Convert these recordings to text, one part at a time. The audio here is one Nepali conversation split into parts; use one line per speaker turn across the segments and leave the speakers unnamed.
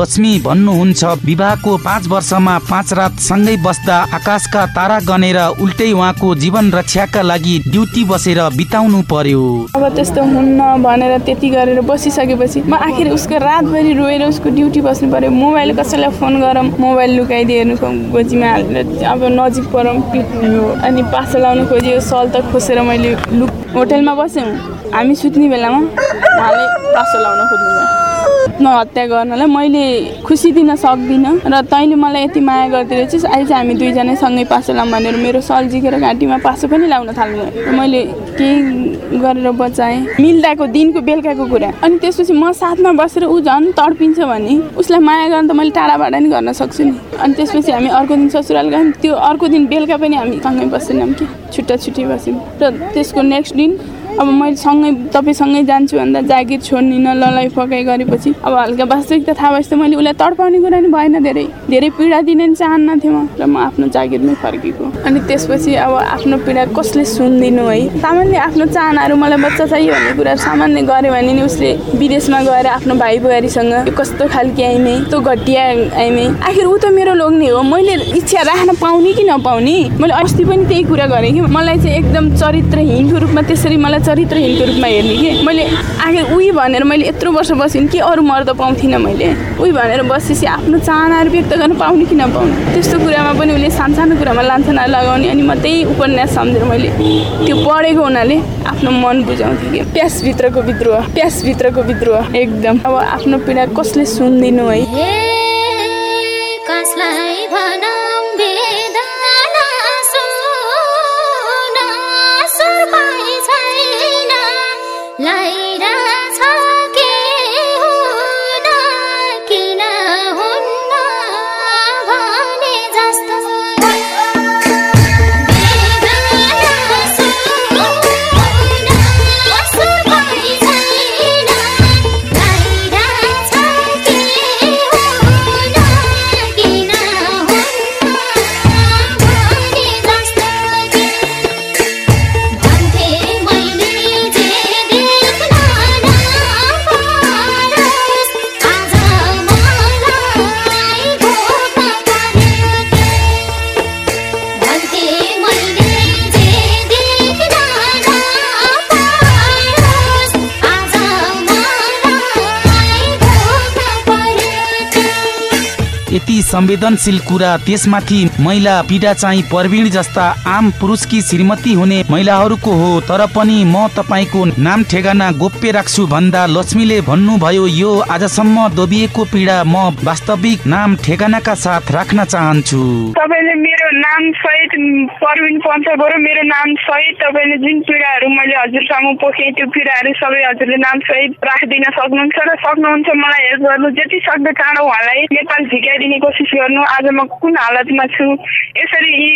लक्ष्मी भन्नुहुन्छ विवाहको पाँच वर्षमा पाँच रात सँगै बस्दा आकाशका तारा गनेर उल्टै उहाँको जीवन रक्षाका लागि ड्युटी बसेर बिताउनु पर्यो।
अब त्यस्तो हुन्न भनेर त्यति गरेर बसिसकेपछि म आखिर उसको रातभरि रोएर उसको ड्युटी बस्नु पर्यो। मोबाइल कसैलाई फोन गरौँ मोबाइल लुकाइदिएर गोजीमा हालेर अब नजिक परौँ पिट्ने अनि पासा लाउनु खोज्यो सल त खोसेर मैले लुक होटेलमा बस्यौँ हामी सुत्ने बेलामा उहाँले पासो लाउन खोज्नुभयो। न हत्या गर्नलाई मैले खुसी दिन सक्दिनँ र तैँले मलाई यति माया गर्दै रहेछस् अहिले चाहिँ हामी दुईजना सँगै पासो भनेर मेरो सल जिकेर घाँटीमा पासो पनि लाउन थाल्नु मैले केही गरेर बचाएँ। मिल्दाको दिनको बेलुकाको कुरा। अनि त्यसपछि म साथमा बसेर ऊ झन् तडपिन्छ भने उसलाई माया गर्न त मैले टाढाबाट नि गर्न सक्छु नि। अनि त्यसपछि हामी अर्को दिन ससुराल गयौँ। त्यो अर्को दिन बेलुका पनि हामी सँगै बसेनौँ कि। छुट्टा छुट्टी बस्यौँ। र त्यसको नेक्स्ट दिन अब मैले सँगै तपाईँसँगै जान्छु भन्दा जागिर छोड्निन ललाइ फकाइ गरेपछि। अब हल्का वास्तविकता थाहा भएपछि त मैले उसलाई तडपाउने कुरा नि भएन धेरै। धेरै पीडा दिने चाहन्न थिएँ म र म आफ्नो जागिरमै फर्केको। अनि त्यसपछि अब आफ्नो पीडा कसले सुनिदिनु है? सामान्य आफ्नो चाहनाहरू मलाई बच्चा चाहियो भन्ने कुरा सामान्य गऱ्यो भने नि उसले विदेशमा गएर आफ्नो भाइ बुहारीसँग कस्तो खालके आइमे त्यो घटिया आइमे। आखिर ऊ त मेरो लोग्ने हो मैले इच्छा राख्न पाउने कि नपाउने? मैले अस्ति पनि त्यही कुरा गरेँ कि मलाई चाहिँ एकदम चरित्रहीनको रूपमा त्यसरी मलाई चरित्रहीनको रूपमा हेर्ने कि मैले आखिर उही भनेर मैले यत्रो वर्ष बसेँ कि अरू मर्द पाउँथिनँ मैले। उही भनेर बसेपछि आफ्नो चाहनाहरू व्यक्त गर्न पाउने कि नपाउने? त्यस्तो कुरामा पनि उसले सानो कुरामा लान्छना लगाउने अनि म त्यही उपन्यास सम्झेर मैले त्यो पढेको हुनाले आफ्नो मन बुझाउँथेँ कि। प्यासभित्रको विद्रोह प्यासभित्रको विद्रोह। एकदम। अब आफ्नो पीडा कसले सुनिदिनु है
संवेदनशील कुरा त्यसमाथि महिला पीडा चाहिँ प्रवीण जस्ता आम पुरुषकी श्रीमती हुने महिलाहरूको हो। तर पनि म तपाईँको नाम ठेगाना गोप्य राख्छु भन्दा लक्ष्मीले भन्नुभयो यो आजसम्म दोबिएको पीडा म वास्तविक नाम ठेगानाका साथ राख्न चाहन्छु।
तपाईँले मेरो नाम सहित प्रवीण पञ्चको र मेरो नाम सहित तपाईँले जुन पीडाहरू मैले हजुरसँग पोखेँ त्यो पीडाहरू सबै हजुरले नाम सहित राखिदिन सक्नुहुन्छ र सक्नुहुन्छ मलाई हेल्प गर्नु। जति सक्दो चाँडो उहाँलाई नेपाल झिकाइदिने कोसिस गर्नु आज म कुन हालतमा छु? यसरी यी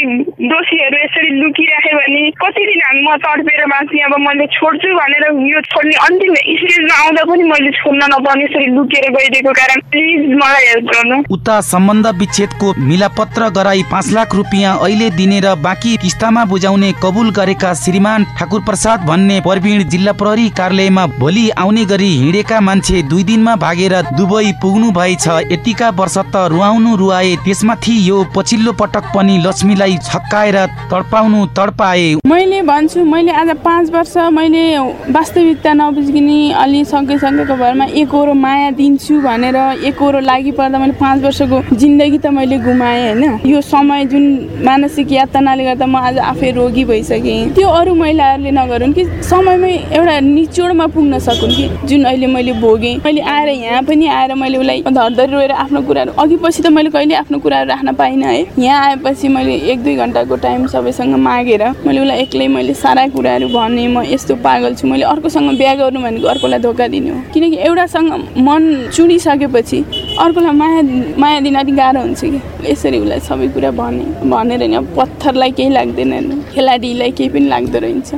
दोषीहरू यसरी लुकिराख्यो भने कति दिन म तडपेर बाँच्ने? अब मैले छोड्छु भनेर यो छोड्ने अन्तिम स्टेजमा आउँदा पनि मैले छोड्न नपाउने यसरी लुकेर गइदिएको कारण प्लिज मलाई हेल्प गर्नु।
उता सम्बन्ध विच्छेदको मिलापत्र गराई पाँच लाख रुपियाँ अहिले दिने र बाँकी किस्तामा बुझाउने कबुल गरेका श्रीमान ठाकुर प्रसाद भन्ने प्रवीण जिल्ला प्रहरी कार्यालयमा भोलि आउने गरी हिँडेका मान्छे दुई दिनमा भागेर दुबई पुग्नु भएछ। यतिका वर्ष त रुवाउनु रुवाए। त्यसमाथि यो पछिल्लो पटक पनि लक्ष्मीलाई छक्काएर तडपाउनु तडपाए।
मैले भन्छु मैले आज पाँच वर्ष मैले वास्तविकता नबुझिने अलि सँगै सँगैको भरमा एकरो माया दिन्छु भनेर एकरो लागि पर्दा मैले पाँच वर्षको जिन्दगी त मैले गुमाएँ होइन? यो समय जुन मानसिक यातनाले गर्दा म आज आफै रोगी भइसकेँ। त्यो अरू महिलाहरूले नगरून् कि समयमै एउटा निचोडमा पुग्न सकुन् कि जुन अहिले मैले भोगेँ। मैले आएर यहाँ पनि आएर मैले उसलाई धरधरी रोएर आफ्नो कुराहरू अघि पछि त मैले कहिले आफ्नो कुराहरू राख्न पाइनँ है। यहाँ आएपछि मैले एक दुई घन्टाको टाइम सबैसँग मागेर मैले उसलाई एक्लै मैले सारा कुराहरू भनेँ म यस्तो पागल छु मैले अर्कोसँग बिहा गर्नु भनेको अर्कोलाई धोका दिने हो। किनकि एउटासँग मन चुडिसकेपछि अर्कोलाई माया माया दिन अलिक गाह्रो हुन्छ कि। यसरी उसलाई सबै कुरा भने भनेर नि अब पत्थरलाई केही लाग्दैन खेलाडीलाई केही पनि लाग्दो रहेछ।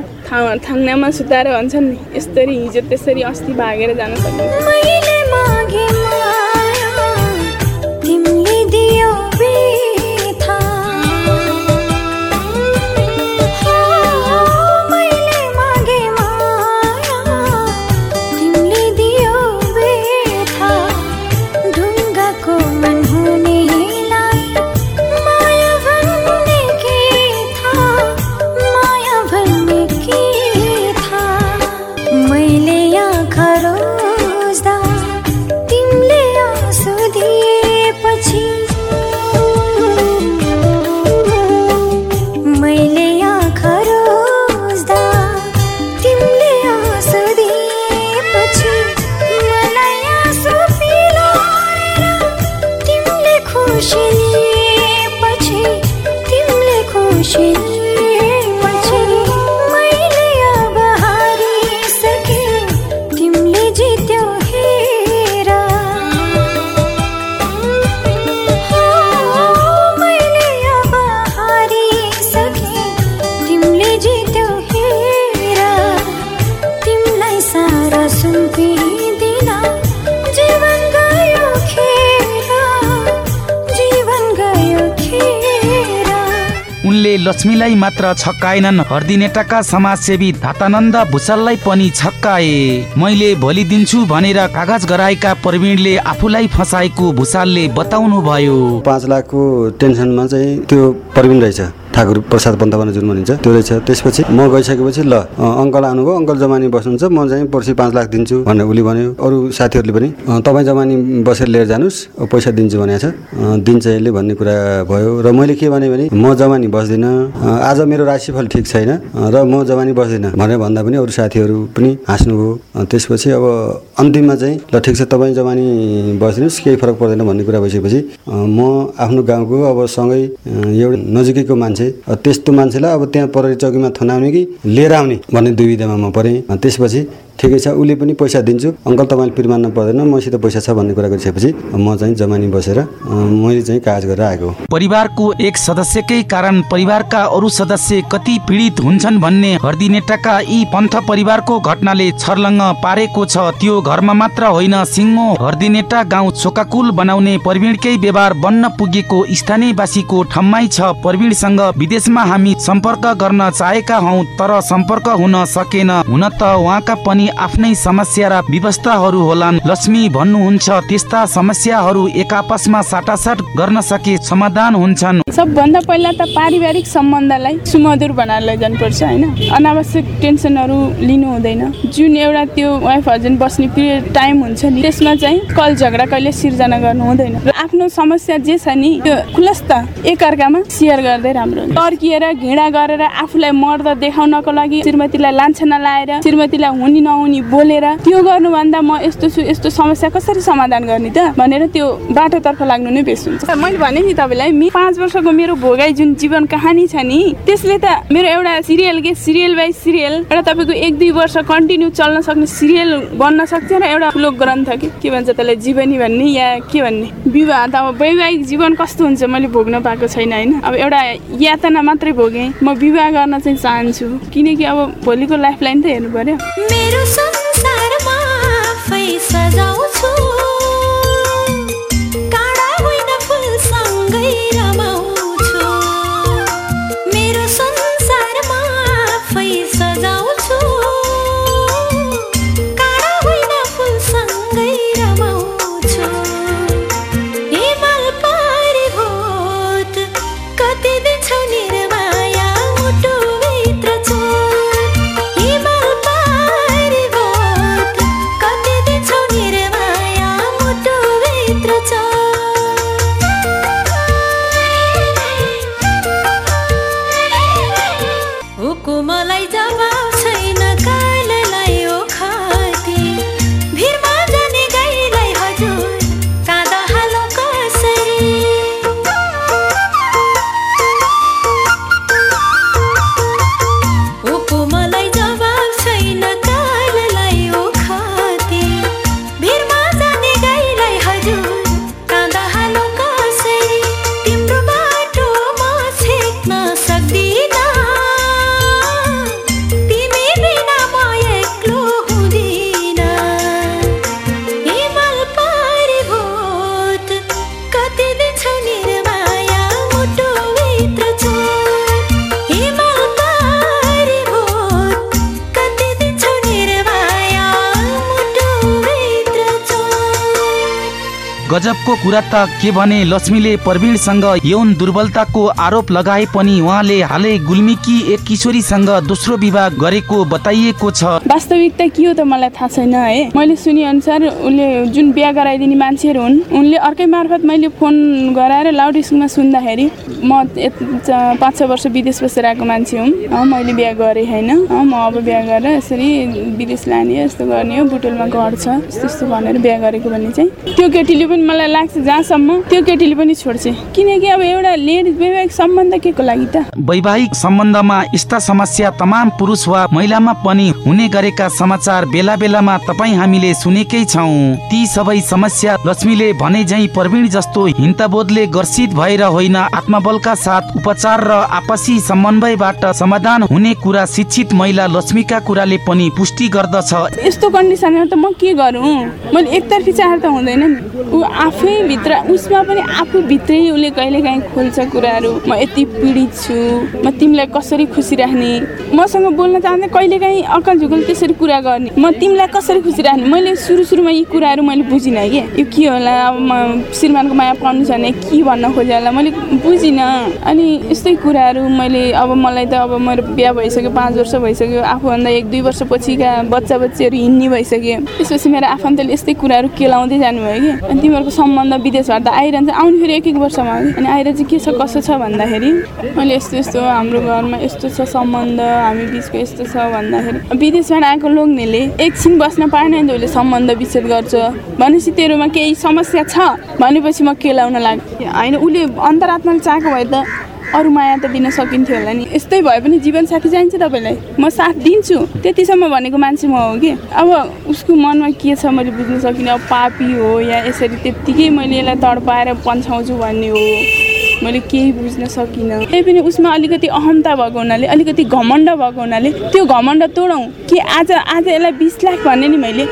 थाङ्नामा सुताएर भन्छन् नि यसरी हिजो त्यसरी अस्ति भागेर जान सकिन्छ
खुसी
लक्ष्मीलाई मात्र छक्काएनन्। हर्दिनेटाका समाजसेवी धातानन्द भूषाललाई पनि छक्काए। मैले भोलि दिन्छु भनेर कागज गराएका प्रवीणले आफूलाई फसाएको भूषालले बताउनु भयो
पाँच लाखको टेन्सनमा चाहिँ त्यो प्रवीण रहेछ। ठाकुर प्रसाद पन्तवाना जुन भनिन्छ त्यो रहेछ। त्यसपछि म गइसकेपछि ल अङ्कल आउनुभयो। अङ्कल जमानी बस्नुहुन्छ। म चाहिँ पर्सि पाँच लाख दिन्छु भनेर उसले भन्यो। अरू साथीहरूले पनि तपाईँ जमानी बसेर लिएर जानुहोस्। पैसा दिन्छु भनेको छ। दिन्छ यसले भन्ने कुरा भयो। र मैले के भने म जमानी बस्दिनँ। आज मेरो राशिफल ठिक छैन। र म जमानी बस्दिनँ भनेर भन्दा पनि अरू साथीहरू पनि हाँस्नुभयो। त्यसपछि अब अन्तिममा चाहिँ ल ठिक छ तपाईँ जमानी बसिदिनुहोस्। केही फरक पर्दैन भन्ने कुरा भइसकेपछि म आफ्नो गाउँको अब सँगै एउटा नजिकैको मान्छे त्यस्तो मान्छेलाई अब त्यहाँ प्रहरी चौकीमा थनाउने कि लिएर आउने भन्ने दुविधामा म परेँ। त्यसपछि ठिकै छ उसले पनि पैसा दिन्छु। अङ्कल तपाईँले फिर्ती मान्नु पर्दैन मसित पैसा छ भन्ने कुरा गरिसकेपछि म चाहिँ जमानी बसेर मैले चाहिँ काज गरेर आएको
परिवारको एक सदस्यकै कारण परिवारका अरू सदस्य कति पीडित हुन्छन् भन्ने हर्दिनेटाका यी पन्थ परिवारको घटनाले छर्लङ्ग पारेको छ। त्यो घरमा मात्र होइन सिङ्गो हर्दिनेटा गाउँ चोकाकुल बनाउने प्रवीणकै व्यवहार बन्न पुगेको स्थानीयवासीको ठम्माई छ। प्रवीणसँग विदेशमा हामी सम्पर्क गर्न चाहेका हौ तर सम्पर्क हुन सकेन। हुन त उहाँका पनि आफ्नै समस्या र व्यवस्थाहरू होलान्। लक्ष्मी भन्नुहुन्छ त्यस्ता समस्याहरू एक आपसमा साटासाट गर्न सके समाधान हुन्छन्।
सबभन्दा पहिला त पारिवारिक सम्बन्धलाई सुमधुर बनाएर लैजानुपर्छ होइन? अनावश्यक टेन्सनहरू लिनु हुँदैन। जुन एउटा त्यो वाइफ हस्बेन्ड बस्ने पिरियड टाइम हुन्छ नि त्यसमा चाहिँ कल झगडा कहिले सिर्जना गर्नु हुँदैन। र आफ्नो समस्या जे छ नि त्यो खुलस्त एकअर्कामा सेयर गर्दै राम्रो तर्किएर घृणा गरेर आफूलाई मर्द देखाउनको लागि श्रीमतीलाई लान्छना लाएर श्रीमतीलाई हुने नहुने बोलेर त्यो गर्नुभन्दा म यस्तो छु यस्तो समस्या कसरी समाधान गर्ने त? भनेर त्यो बाटोतर्फ लाग्नु नै बेस हुन्छ। मैले भने नि तपाईँलाई पाँच वर्षको मेरो भोगाई जुन जीवन कहानी छ नि त्यसले त मेरो एउटा सिरियल के सिरियल बाई सिरियल एउटा तपाईँको एक दुई वर्ष कन्टिन्यू चल्न सक्ने सिरियल बन्न सक्छ र एउटा ठुलो ग्रन्थ कि के भन्छ त्यसलाई जीवनी भन्ने या के भन्ने? विवाह त अब वैवाहिक जीवन कस्तो हुन्छ मैले भोग्न पाएको छैन होइन। अब एउटा यातना मात्रै भोगेँ म विवाह गर्न चाहिँ चाहन्छु। किनकि अब भोलिको लाइफलाइन त हेर्नु पर्यो।
कुरा त के भने लक्ष्मीले प्रवीणसँग यौन दुर्बलताको आरोप लगाए पनि उहाँले हालै गुल्मीकी एक किशोरीसँग दोस्रो विवाह गरेको बताइएको छ।
वास्तविकता के हो त मलाई थाहा छैन है। मैले सुने अनुसार उसले जुन बिहा गराइदिने मान्छेहरू हुन् उनले अर्कै मार्फत मैले फोन गराएर लाउड स्कुलमा सुन्दाखेरि म पाँच छ वर्ष विदेश बसेर आएको मान्छे हुँ। मैले बिहा गरेँ होइन। म अब बिहा गरेर यसरी विदेश लाने यस्तो गर्ने हो बुटोलमा घर छ यस्तो यस्तो भनेर बिहा गरेको भन्ने चाहिँ। त्यो केटीले पनि मलाई जहाँसम्म त्यो केटीले पनि छोड्छ। किनकि अब एउटा लेडिज वैवाहिक सम्बन्ध के को लागि त?
वैवाहिक सम्बन्धमा यस्ता समस्या तमाम पुरुष वा महिलामा पनि हुने गरेका समाचार बेला बेलामा तपाईँ हामीले सुनेकै छौँ। ती सबै समस्या लक्ष्मीले भने झै प्रवीण जस्तो हिन्तबोधले ग्रसित भएर होइन आत्मबलका साथ उपचार र आपसी समन्वयबाट समाधान हुने कुरा शिक्षित महिला लक्ष्मीका कुराले पनि पुष्टि गर्दछ।
यस्तो कन्डिसनमा त म के गरौँ? मैले एकतर्फी चाहेर त हुँदैन नि। ऊ आफै भित्र उसमा पनि आफू भित्रै उसले कहिले काहीँ खोल्छ कुराहरू। म यति पीडित छु। म तिमीलाई कसरी खुसी राख्ने? मसँग बोल्न चाहँदै कहिले काहीँ अकल झुकल त्यसरी कुरा गर्ने। म तिमीलाई कसरी खुसी राख्ने? मैले सुरु सुरुमा यी कुराहरू मैले बुझिनँ कि? यो के होला? अब म श्रीमानको माया पाउनु छ भने के भन्न खोजेँ होला? मैले बुझिनँ। अनि यस्तै कुराहरू मैले अब मलाई त अब मेरो बिहा भइसक्यो पाँच वर्ष भइसक्यो। आफूभन्दा एक दुई वर्षपछिका बच्चा बच्चीहरू हिँड्ने भइसक्यो। त्यसपछि मेरो आफन्तले यस्तै कुराहरू केलाउँदै जानुभयो कि? अनि तिमीहरूको सम्बन्ध विदेशबाट त आइरहन्छ। आउने फेरि एक एक वर्षमा अनि आएर चाहिँ के छ कसो छ भन्दाखेरि मैले यस्तो यस्तो हाम्रो घरमा यस्तो छ सम्बन्ध हामी बिचको यस्तो छ भन्दाखेरि विदेशबाट आएको लोग्नेले एकछिन बस्न पाएन नि त उसले सम्बन्ध विच्छेद गर्छ। भनेपछि तेरोमा केही समस्या छ? भनेपछि म केलाउन लाग्यो होइन उसले अन्तरात्माले चाहेको भए त अरू माया त दिन सकिन्थ्यो होला नि। यस्तै भए पनि जीवनसाथी चाहिन्छ तपाईँलाई। म साथ दिन्छु। त्यतिसम्म भनेको मान्छे म हो कि। अब उसको मनमा के छ मैले बुझ्न सकिनँ। अब पापी हो या यसरी त्यत्तिकै मैले यसलाई तडपाएर पन्छाउँछु भन्ने हो। मैले केही बुझ्न सकिनँ। त्यही पनि उसमा अलिकति अहमता भएको हुनाले अलिकति घमण्ड भएको हुनाले त्यो घमण्ड तोडौँ कि आज आज यसलाई बिस लाख भने नि मैले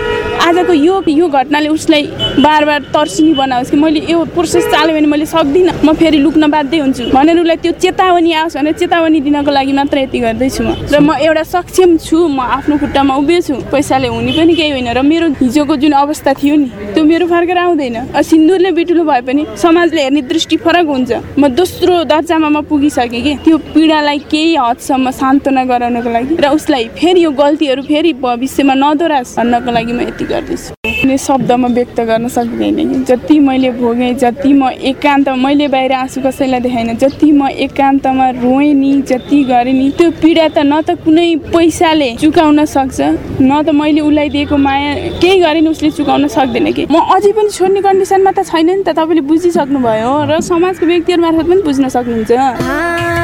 आजको यो यो घटनाले उसलाई बार बार तर्सिनी बनाओस् कि मैले यो प्रोसेस चाल्यो भने मैले सक्दिनँ। म फेरि लुक्न बाध्य हुन्छु। भनेर उसलाई त्यो चेतावनी आओस् भनेर चेतावनी दिनको लागि मात्र यति गर्दैछु म। र म एउटा सक्षम छु म आफ्नो खुट्टामा उभिएछु पैसाले हुने पनि केही होइन र मेरो हिजोको जुन अवस्था थियो नि त्यो मेरो फर्केर आउँदैन। सिन्दुरले बिटुलो भए पनि समाजले हेर्ने दृष्टि फरक हुन्छ। म दोस्रो दर्जामा म पुगिसकेँ कि त्यो पीडालाई केही हदसम्म सान्त्वना गराउनको लागि। र उसलाई फेरि यो गल्तीहरू फेरि भविष्यमा नदोहोऱ्यास् भन्नको लागि म यति गर्दैछु। कुनै शब्दमा व्यक्त गर्न सकिँदैन कि जति मैले भोगेँ जति म एकान्त मैले बाहिर आँसु कसैलाई देखाइनँ जति म एकान्तमा रोएँ नि जति गरेँ नि त्यो पीडा त न त कुनै पैसाले चुकाउन सक्छ न त मैले उसलाई दिएको माया केही गरेँ नि उसले चुकाउन सक्दैन कि। म अझै पनि छोड्ने कन्डिसनमा त छैन नि त तपाईँले बुझिसक्नुभयो। र समाजको व्यक्तिहरू मार्फत पनि बुझ्न सक्नुहुन्छ।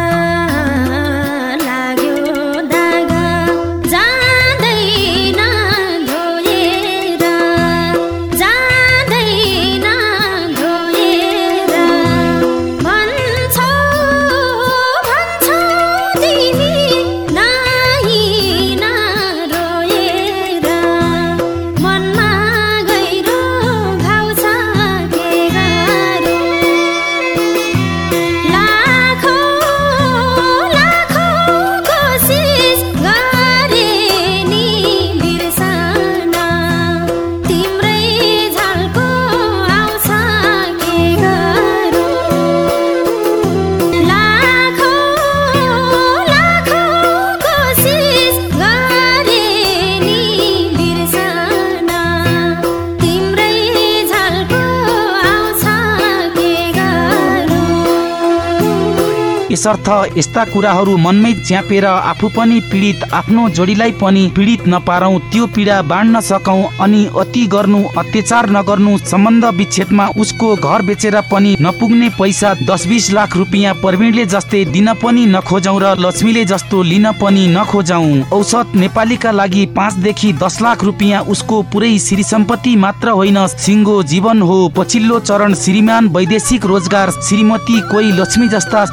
यसर्थ यस्ता कुराहरू मनमै च्यापेर आफू पनि पीडित आफ्नो जोडीलाई पनि पीडित नपारौँ। त्यो पीडा बाँड्न सकौँ अनि अति गर्नु अत्याचार नगर्नु सम्बन्ध विच्छेदमा उसको घर बेचेर पनि नपुग्ने पैसा दस बिस लाख रुपियाँ प्रवीणले जस्तै दिन पनि नखोजौँ र लक्ष्मीले जस्तो लिन पनि नखोजौँ। औसत नेपालीका लागि पाँचदेखि दस लाख रुपियाँ उसको पुरै श्री सम्पत्ति मात्र होइन सिङ्गो जीवन हो। पछिल्लो चरण श्रीमान वैदेशिक रोजगार श्रीमती कोही लक्ष्मी जस्ता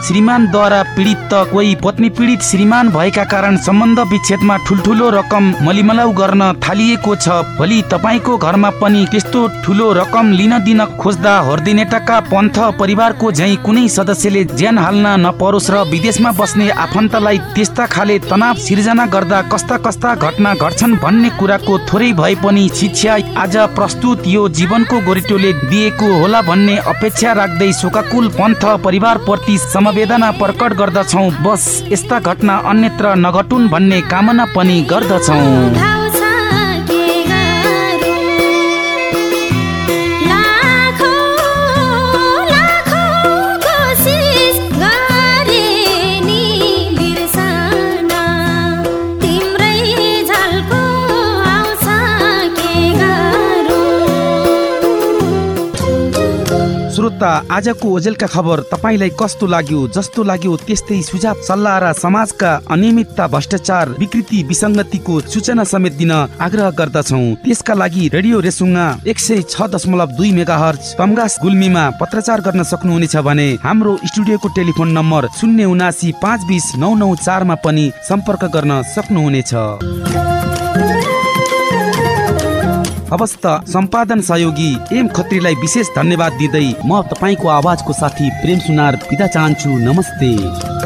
श्रीमानद्वारा पीडित त कोही पत्नी पीडित श्रीमान भएका कारण सम्बन्ध विच्छेदमा ठुल्ठुलो रकम मलिमलाउ गर्न थालिएको छ। भोलि तपाईँको घरमा पनि त्यस्तो ठुलो रकम लिन दिन खोज्दा हर्दिनेटाका पन्थ परिवारको झैँ कुनै सदस्यले ज्यान हाल्न नपरोस् र विदेशमा बस्ने आफन्तलाई त्यस्ता खाले तनाव सिर्जना गर्दा कस्ता कस्ता घटना घट्छन् भन्ने कुराको थोरै भए पनि शिक्षा आज प्रस्तुत यो जीवनको गोरेटोले दिएको होला भन्ने अपेक्षा राख्दै शोकाकुल पन्थ परिवारप्रति समवेदना प्रकट गर्दछौँ। बस यस्ता घटना अन्यत्र नघटुन् भन्ने कामना पनि गर्दछौँ। श्रोता आजको ओजेलका खबर तपाईँलाई कस्तो लाग्यो जस्तो लाग्यो त्यस्तै सुझाव सल्लाह र समाजका अनियमितता भ्रष्टाचार विकृति विसङ्गतिको सूचना समेत दिन आग्रह गर्दछौ। त्यसका लागि रेडियो रेसुङ्गा एक सय छ दशमलव दुई मेगा हर्च तमगास गुल्मीमा पत्रचार गर्न सक्नुहुनेछ भने हाम्रो स्टुडियोको टेलिफोन नम्बर शून्य उनासी पाँच बिस नौ नौ चारमा पनि सम्पर्क गर्न सक्नुहुनेछ। अवस्थ सम्पादन सहयोगी एम खत्रीलाई विशेष धन्यवाद दिँदै म तपाईँको आवाजको साथी प्रेम सुनार बिदा चाहन्छु। नमस्ते।